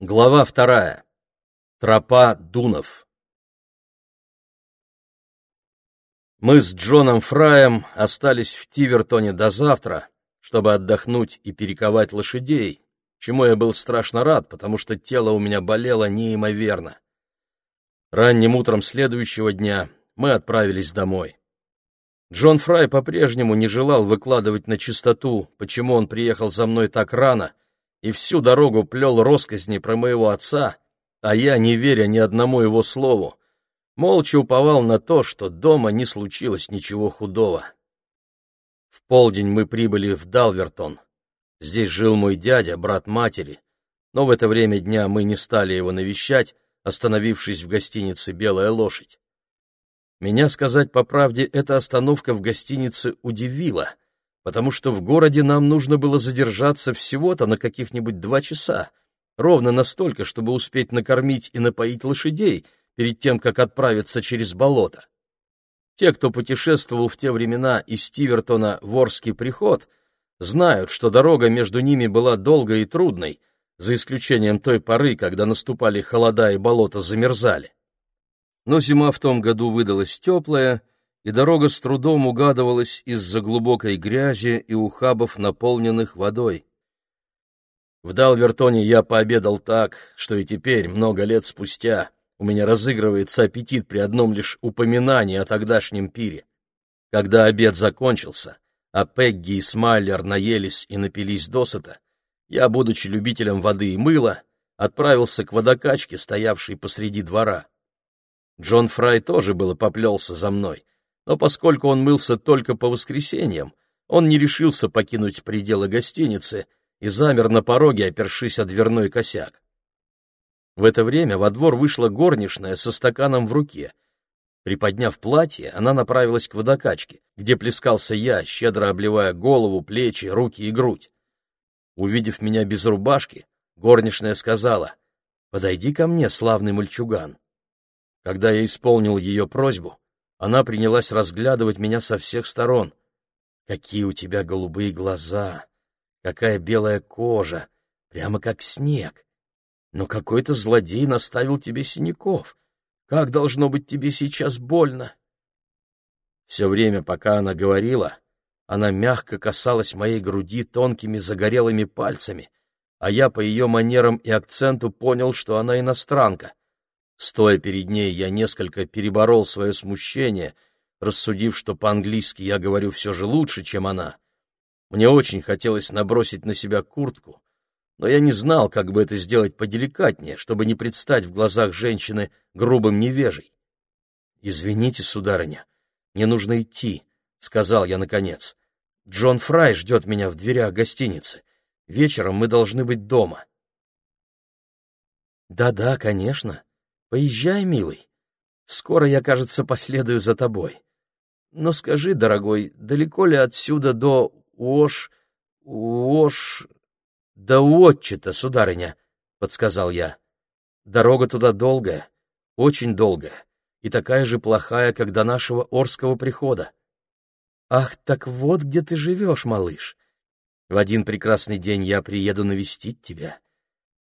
Глава вторая. Тропа Дунов. Мы с Джоном Фраем остались в Тивертоне до завтра, чтобы отдохнуть и перековать лошадей, чему я был страшно рад, потому что тело у меня болело неимоверно. Ранним утром следующего дня мы отправились домой. Джон Фрай по-прежнему не желал выкладывать на чистоту, почему он приехал за мной так рано — и всю дорогу плел росказни про моего отца, а я, не веря ни одному его слову, молча уповал на то, что дома не случилось ничего худого. В полдень мы прибыли в Далвертон. Здесь жил мой дядя, брат матери, но в это время дня мы не стали его навещать, остановившись в гостинице «Белая лошадь». Меня, сказать по правде, эта остановка в гостинице удивила — потому что в городе нам нужно было задержаться всего-то на каких-нибудь два часа, ровно настолько, чтобы успеть накормить и напоить лошадей перед тем, как отправиться через болото. Те, кто путешествовал в те времена из Тивертона в Орский приход, знают, что дорога между ними была долгой и трудной, за исключением той поры, когда наступали холода и болота замерзали. Но зима в том году выдалась теплая, и дорога с трудом угадывалась из-за глубокой грязи и ухабов, наполненных водой. В Далвертоне я пообедал так, что и теперь, много лет спустя, у меня разыгрывается аппетит при одном лишь упоминании о тогдашнем пире. Когда обед закончился, а Пегги и Смайлер наелись и напились досыта, я, будучи любителем воды и мыла, отправился к водокачке, стоявшей посреди двора. Джон Фрай тоже было поплелся за мной — но поскольку он мылся только по воскресеньям, он не решился покинуть пределы гостиницы и замер на пороге, опершись о дверной косяк. В это время во двор вышла горничная со стаканом в руке. Приподняв платье, она направилась к водокачке, где плескался я, щедро обливая голову, плечи, руки и грудь. Увидев меня без рубашки, горничная сказала, «Подойди ко мне, славный мальчуган». Когда я исполнил ее просьбу, она принялась разглядывать меня со всех сторон. «Какие у тебя голубые глаза! Какая белая кожа! Прямо как снег! Но какой-то злодей наставил тебе синяков! Как должно быть тебе сейчас больно!» Все время, пока она говорила, она мягко касалась моей груди тонкими загорелыми пальцами, а я по ее манерам и акценту понял, что она иностранка — Стоя перед ней, я несколько переборол свое смущение, рассудив, что по-английски я говорю все же лучше, чем она. Мне очень хотелось набросить на себя куртку, но я не знал, как бы это сделать поделикатнее, чтобы не предстать в глазах женщины грубым невежей. «Извините, сударыня, мне нужно идти», — сказал я наконец. «Джон Фрай ждет меня в дверях гостиницы. Вечером мы должны быть дома». «Да-да, конечно», Поезжай, милый. Скоро я, кажется, последую за тобой. Но скажи, дорогой, далеко ли отсюда до Уош... Уош... До Уотчета, сударыня, — подсказал я. Дорога туда долгая, очень долгая, и такая же плохая, как до нашего Орского прихода. Ах, так вот где ты живешь, малыш. В один прекрасный день я приеду навестить тебя.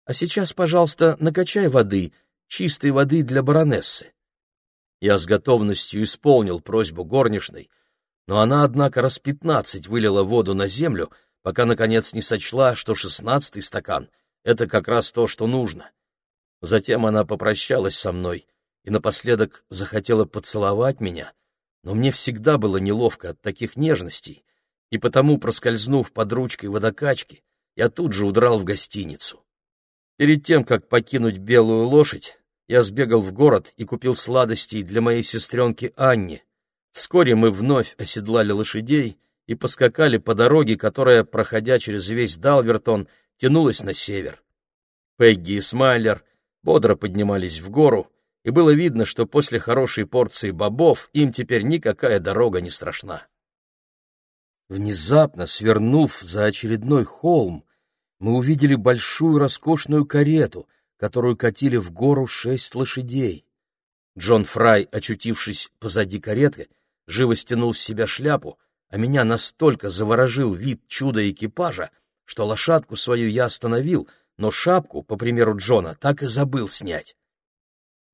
А сейчас, пожалуйста, накачай воды — чистой воды для баронессы. Я с готовностью исполнил просьбу горничной, но она, однако, раз пятнадцать вылила воду на землю, пока, наконец, не сочла, что шестнадцатый стакан — это как раз то, что нужно. Затем она попрощалась со мной и напоследок захотела поцеловать меня, но мне всегда было неловко от таких нежностей, и потому, проскользнув под ручкой водокачки, я тут же удрал в гостиницу. Перед тем, как покинуть белую лошадь, я сбегал в город и купил сладостей для моей сестренки Анни. Вскоре мы вновь оседлали лошадей и поскакали по дороге, которая, проходя через весь Далвертон, тянулась на север. Пегги и Смайлер бодро поднимались в гору, и было видно, что после хорошей порции бобов им теперь никакая дорога не страшна. Внезапно, свернув за очередной холм, мы увидели большую роскошную карету, которую катили в гору шесть лошадей. Джон Фрай, очутившись позади кареты, живо стянул с себя шляпу, а меня настолько заворожил вид чуда экипажа, что лошадку свою я остановил, но шапку, по примеру Джона, так и забыл снять.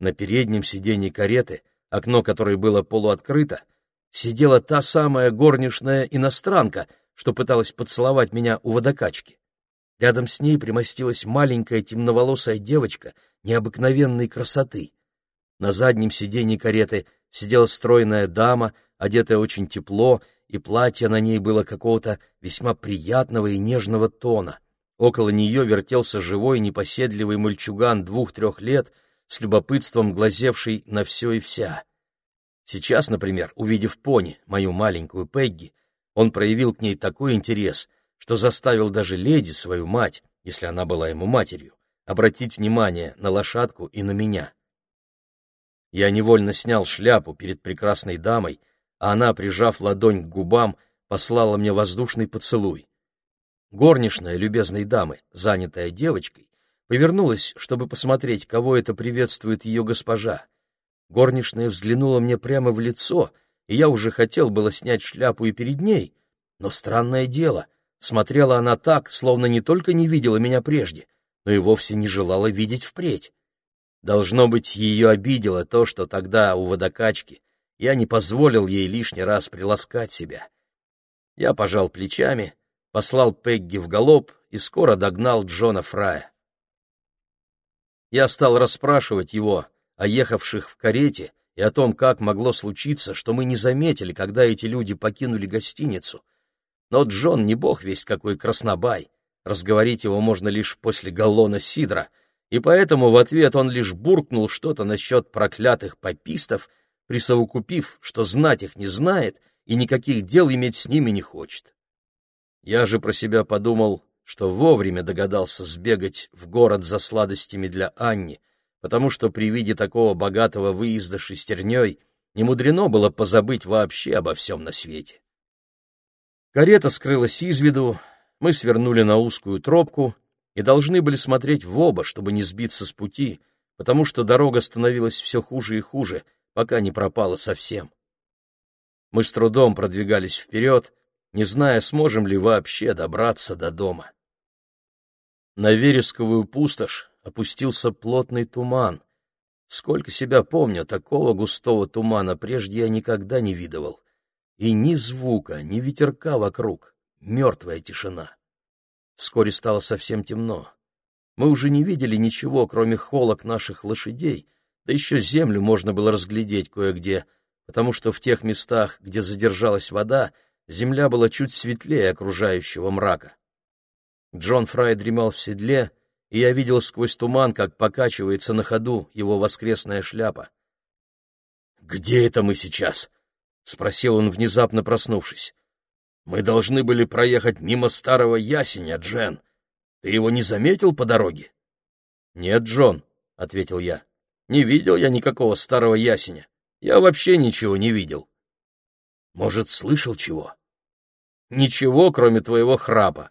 На переднем сиденье кареты, окно которой было полуоткрыто, сидела та самая горничная иностранка, что пыталась поцеловать меня у водокачки. Рядом с ней примостилась маленькая темноволосая девочка необыкновенной красоты. На заднем сиденье кареты сидела стройная дама, одетая очень тепло, и платье на ней было какого-то весьма приятного и нежного тона. Около нее вертелся живой непоседливый мальчуган двух-трех лет, с любопытством глазевший на все и вся. Сейчас, например, увидев пони, мою маленькую Пегги, он проявил к ней такой интерес, что заставил даже леди, свою мать, если она была ему матерью, обратить внимание на лошадку и на меня. Я невольно снял шляпу перед прекрасной дамой, а она, прижав ладонь к губам, послала мне воздушный поцелуй. Горничная любезной дамы, занятая девочкой, повернулась, чтобы посмотреть, кого это приветствует ее госпожа. Горничная взглянула мне прямо в лицо, и я уже хотел было снять шляпу и перед ней, но странное дело, смотрела она так, словно не только не видела меня прежде, но и вовсе не желала видеть впредь. Должно быть, ее обидело то, что тогда у водокачки я не позволил ей лишний раз приласкать себя. Я пожал плечами, послал Пегги в галоп и скоро догнал Джона Фрая. Я стал расспрашивать его, о ехавших в карете и о том, как могло случиться, что мы не заметили, когда эти люди покинули гостиницу. Но Джон не бог весть какой краснобай, разговорить его можно лишь после галлона сидра, и поэтому в ответ он лишь буркнул что-то насчет проклятых попистов, присовокупив, что знать их не знает и никаких дел иметь с ними не хочет. Я же про себя подумал, что вовремя догадался сбегать в город за сладостями для Анни — потому что при виде такого богатого выезда шестерней не мудрено было позабыть вообще обо всем на свете. Карета скрылась из виду, мы свернули на узкую тропку и должны были смотреть в оба, чтобы не сбиться с пути, потому что дорога становилась все хуже и хуже, пока не пропала совсем. Мы с трудом продвигались вперед, не зная, сможем ли вообще добраться до дома. На вересковую пустошь опустился плотный туман. Сколько себя помню, такого густого тумана прежде я никогда не видывал. И ни звука, ни ветерка вокруг, мертвая тишина. Вскоре стало совсем темно. Мы уже не видели ничего, кроме холок наших лошадей, да еще землю можно было разглядеть кое-где, потому что в тех местах, где задержалась вода, земля была чуть светлее окружающего мрака. Джон Фрай дремал в седле, и я видел сквозь туман, как покачивается на ходу его воскресная шляпа. «Где это мы сейчас?» — спросил он, внезапно проснувшись. «Мы должны были проехать мимо старого ясеня, Джен. Ты его не заметил по дороге?» «Нет, Джон», — ответил я. «Не видел я никакого старого ясеня. Я вообще ничего не видел». «Может, слышал чего?» «Ничего, кроме твоего храпа».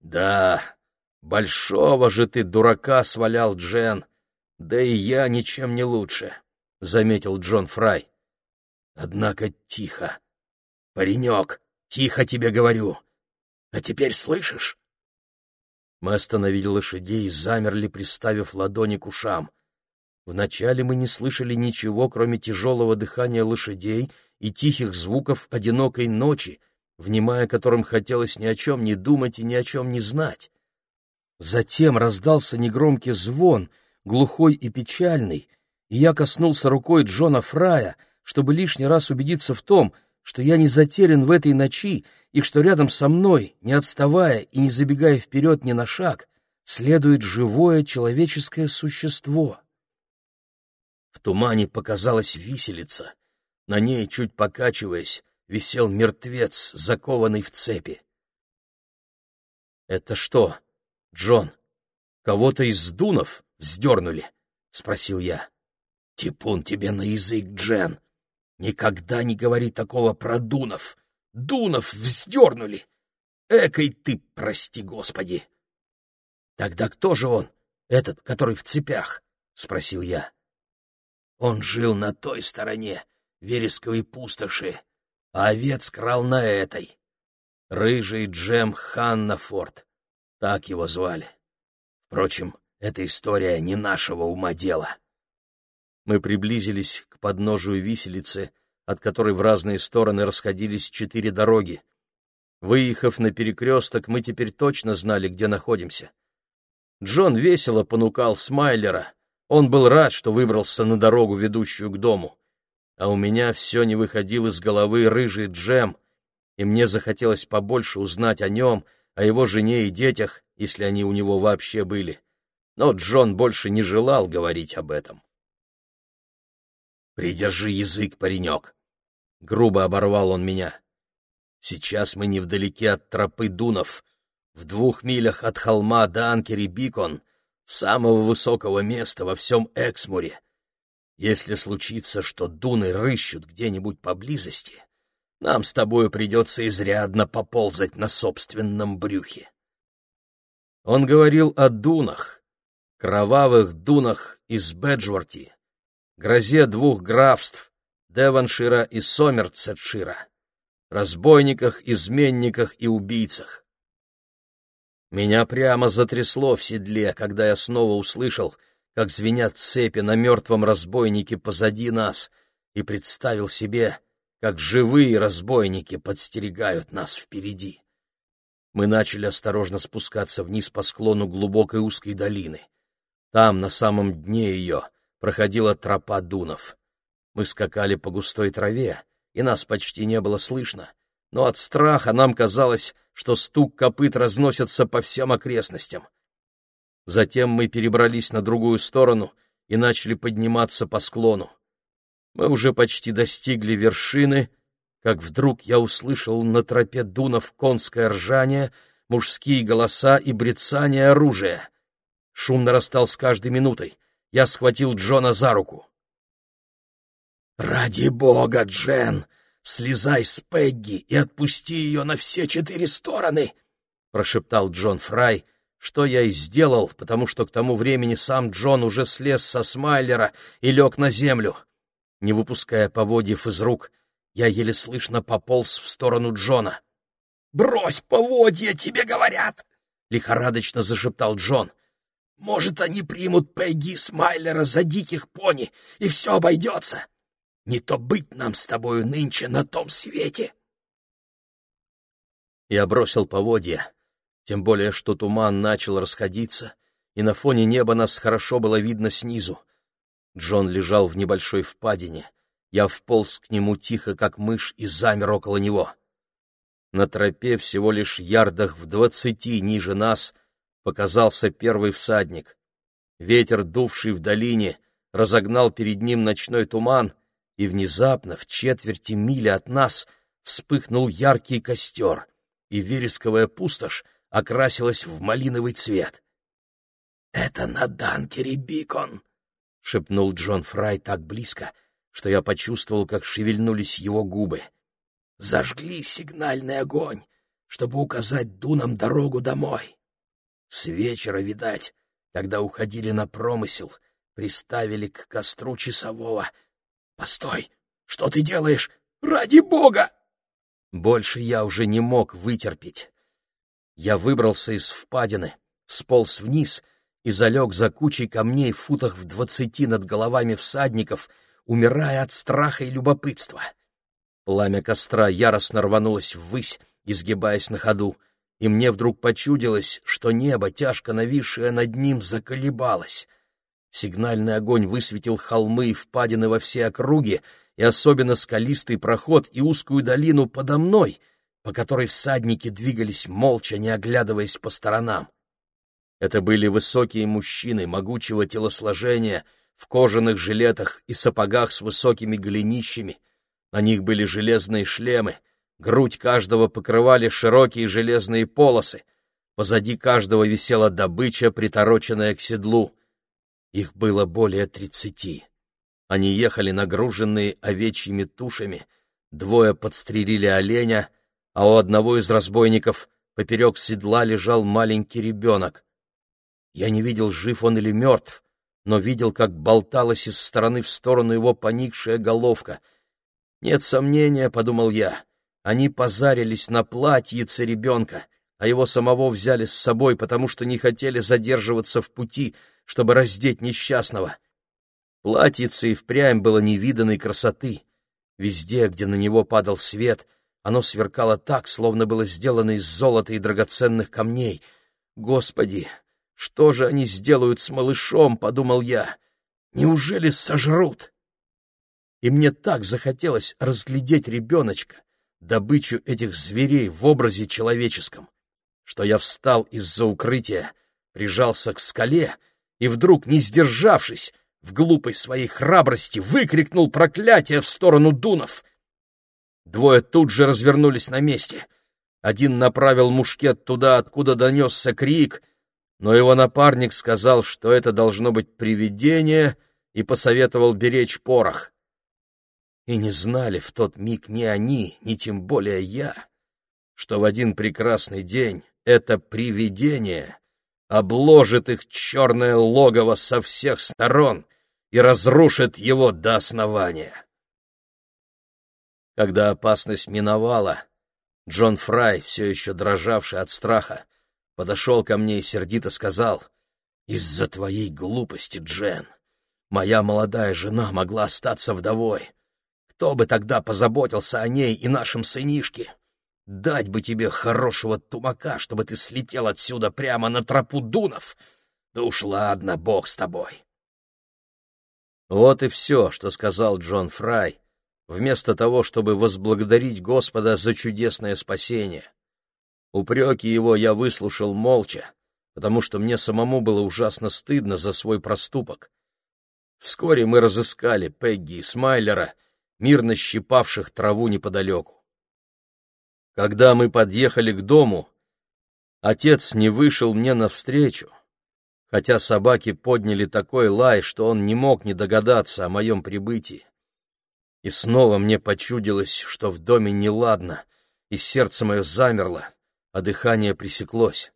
«Да, «Большого же ты дурака свалял, Джен, да и я ничем не лучше», — заметил Джон Фрай. «Однако тихо. Паренек, тихо тебе говорю. А теперь слышишь?» Мы остановили лошадей и замерли, приставив ладони к ушам. Вначале мы не слышали ничего, кроме тяжелого дыхания лошадей и тихих звуков одинокой ночи, внимая которым хотелось ни о чем не думать и ни о чем не знать. Затем раздался негромкий звон, глухой и печальный, и я коснулся рукой Джона Фрая, чтобы лишний раз убедиться в том, что я не затерян в этой ночи и что рядом со мной, не отставая и не забегая вперед ни на шаг, следует живое человеческое существо. В тумане показалась виселица. На ней, чуть покачиваясь, висел мертвец, закованный в цепи. «Это что, «Джон, кого-то из дунов вздернули?» — спросил я. «Типун тебе на язык, Джен! Никогда не говори такого про дунов! Дунов вздернули! Экой ты, прости господи!» «Тогда кто же он, этот, который в цепях?» — спросил я. «Он жил на той стороне, вересковой пустоши, а овец крал на этой. Рыжий Джем Ханнафорд. Так его звали. Впрочем, эта история не нашего ума дела. Мы приблизились к подножию виселицы, от которой в разные стороны расходились четыре дороги. Выехав на перекресток, мы теперь точно знали, где находимся. Джон весело понукал Смайлера. Он был рад, что выбрался на дорогу, ведущую к дому. А у меня все не выходил из головы рыжий Джем, и мне захотелось побольше узнать о нем, о его жене и детях, если они у него вообще были. Но Джон больше не желал говорить об этом. «Придержи язык, паренек!» — грубо оборвал он меня. «Сейчас мы невдалеке от тропы Дунов, в двух милях от холма Данкери-Бикон, самого высокого места во всем Эксмуре. Если случится, что Дуны рыщут где-нибудь поблизости, нам с тобою придется изрядно поползать на собственном брюхе». Он говорил о Дунах, кровавых Дунах из Беджворти, грозе двух графств, Девоншира и Сомерцетшира, разбойниках, изменниках и убийцах. Меня прямо затрясло в седле, когда я снова услышал, как звенят цепи на мертвом разбойнике позади нас, и представил себе, как живые разбойники подстерегают нас впереди. Мы начали осторожно спускаться вниз по склону глубокой узкой долины. Там, на самом дне ее, проходила тропа дунов. Мы скакали по густой траве, и нас почти не было слышно, но от страха нам казалось, что стук копыт разносится по всем окрестностям. Затем мы перебрались на другую сторону и начали подниматься по склону. Мы уже почти достигли вершины, как вдруг я услышал на тропе дунов конское ржание, мужские голоса и брецание оружия. Шум нарастал с каждой минутой. Я схватил Джона за руку. «Ради бога, Джен, слезай с Пегги и отпусти ее на все четыре стороны!» — прошептал Джон Фрай, что я и сделал, потому что к тому времени сам Джон уже слез со Смайлера и лег на землю. Не выпуская поводьев из рук, я еле слышно пополз в сторону Джона. «Брось поводья, тебе говорят!» — лихорадочно зашептал Джон. «Может, они примут Пегги Смайлера за диких пони, и все обойдется!» Не то быть нам с тобою нынче на том свете. Я бросил поводья, тем более что туман начал расходиться, и на фоне неба нас хорошо было видно снизу. Джон лежал в небольшой впадине. Я вполз к нему тихо, как мышь, и замер около него. На тропе всего лишь ярдах в двадцати ниже нас показался первый всадник. Ветер, дувший в долине, разогнал перед ним ночной туман — и внезапно в четверти мили от нас вспыхнул яркий костер, и вересковая пустошь окрасилась в малиновый цвет. «Это на Данкере Бикон!» — шепнул Джон Фрай так близко, что я почувствовал, как шевельнулись его губы. «Зажгли сигнальный огонь, чтобы указать дунам дорогу домой. С вечера, видать, когда уходили на промысел, приставили к костру часового — «Постой! Что ты делаешь? Ради бога!» Больше я уже не мог вытерпеть. Я выбрался из впадины, сполз вниз и залег за кучей камней в футах в двадцати над головами всадников, умирая от страха и любопытства. Пламя костра яростно рванулось ввысь, изгибаясь на ходу, и мне вдруг почудилось, что небо, тяжко нависшее над ним, заколебалось. Сигнальный огонь высветил холмы и впадины во все округе, и особенно скалистый проход и узкую долину подо мной, по которой всадники двигались молча, не оглядываясь по сторонам. Это были высокие мужчины могучего телосложения, в кожаных жилетах и сапогах с высокими голенищами. На них были железные шлемы, грудь каждого покрывали широкие железные полосы, позади каждого висела добыча, притороченная к седлу — их было более тридцати. Они ехали нагруженные овечьими тушами, двое подстрелили оленя, а у одного из разбойников поперек седла лежал маленький ребенок. Я не видел, жив он или мертв, но видел, как болталась из стороны в сторону его поникшая головка. Нет сомнения, — подумал я, — они позарились на платьице ребенка, а его самого взяли с собой, потому что не хотели задерживаться в пути, чтобы раздеть несчастного. Платьице и впрямь было невиданной красоты. Везде, где на него падал свет, оно сверкало так, словно было сделано из золота и драгоценных камней. «Господи, что же они сделают с малышом?» — подумал я. «Неужели сожрут?» И мне так захотелось разглядеть ребеночка, добычу этих зверей в образе человеческом, что я встал из-за укрытия, прижался к скале и вдруг, не сдержавшись, в глупой своей храбрости выкрикнул проклятие в сторону дунов — Двое тут же развернулись на месте. Один направил мушкет туда, откуда донесся крик, но его напарник сказал, что это должно быть привидение, и посоветовал беречь порох. И не знали в тот миг ни они, ни тем более я, что в один прекрасный день это привидение обложит их черное логово со всех сторон и разрушит его до основания. Когда опасность миновала, Джон Фрай, все еще дрожавший от страха, подошел ко мне и сердито сказал, «Из-за твоей глупости, Джен, моя молодая жена могла остаться вдовой. Кто бы тогда позаботился о ней и нашем сынишке? Дать бы тебе хорошего тумака, чтобы ты слетел отсюда прямо на тропу дунов. Да уж ладно, бог с тобой». Вот и все, что сказал Джон Фрай, вместо того, чтобы возблагодарить Господа за чудесное спасение. Упреки его я выслушал молча, потому что мне самому было ужасно стыдно за свой проступок. Вскоре мы разыскали Пегги и Смайлера, мирно щипавших траву неподалеку. Когда мы подъехали к дому, отец не вышел мне навстречу, хотя собаки подняли такой лай, что он не мог не догадаться о моем прибытии. И снова мне почудилось, что в доме неладно, и сердце мое замерло, а дыхание пресеклось.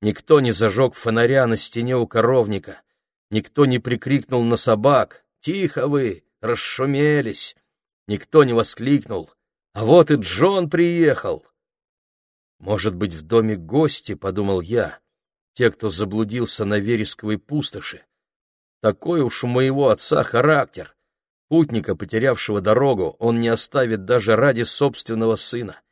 Никто не зажег фонаря на стене у коровника, никто не прикрикнул на собак «Тихо вы! Расшумелись!» Никто не воскликнул «А вот и Джон приехал!» «Может быть, в доме гости?» — подумал я, те, кто заблудился на вересковой пустоши. Такой уж у моего отца характер Путника, потерявшего дорогу, он не оставит даже ради собственного сына.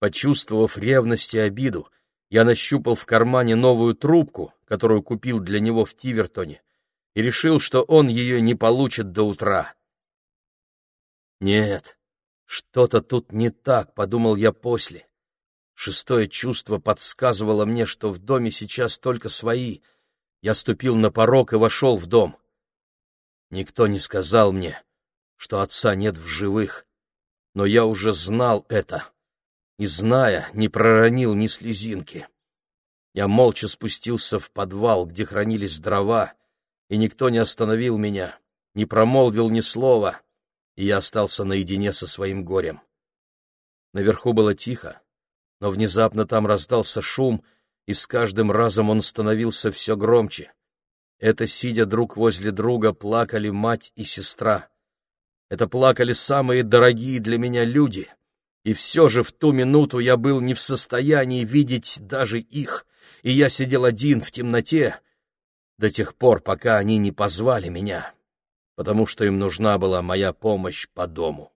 Почувствовав ревность и обиду, я нащупал в кармане новую трубку, которую купил для него в Тивертоне, и решил, что он ее не получит до утра. Нет, что-то тут не так, подумал я после. Шестое чувство подсказывало мне, что в доме сейчас только свои. Я ступил на порог и вошел в дом. Никто не сказал мне, что отца нет в живых, но я уже знал это, и, зная, не проронил ни слезинки. Я молча спустился в подвал, где хранились дрова, и никто не остановил меня, не промолвил ни слова, и я остался наедине со своим горем. Наверху было тихо, но внезапно там раздался шум, и с каждым разом он становился все громче. Это, сидя друг возле друга, плакали мать и сестра. Это плакали самые дорогие для меня люди. И все же в ту минуту я был не в состоянии видеть даже их, и я сидел один в темноте до тех пор, пока они не позвали меня, потому что им нужна была моя помощь по дому.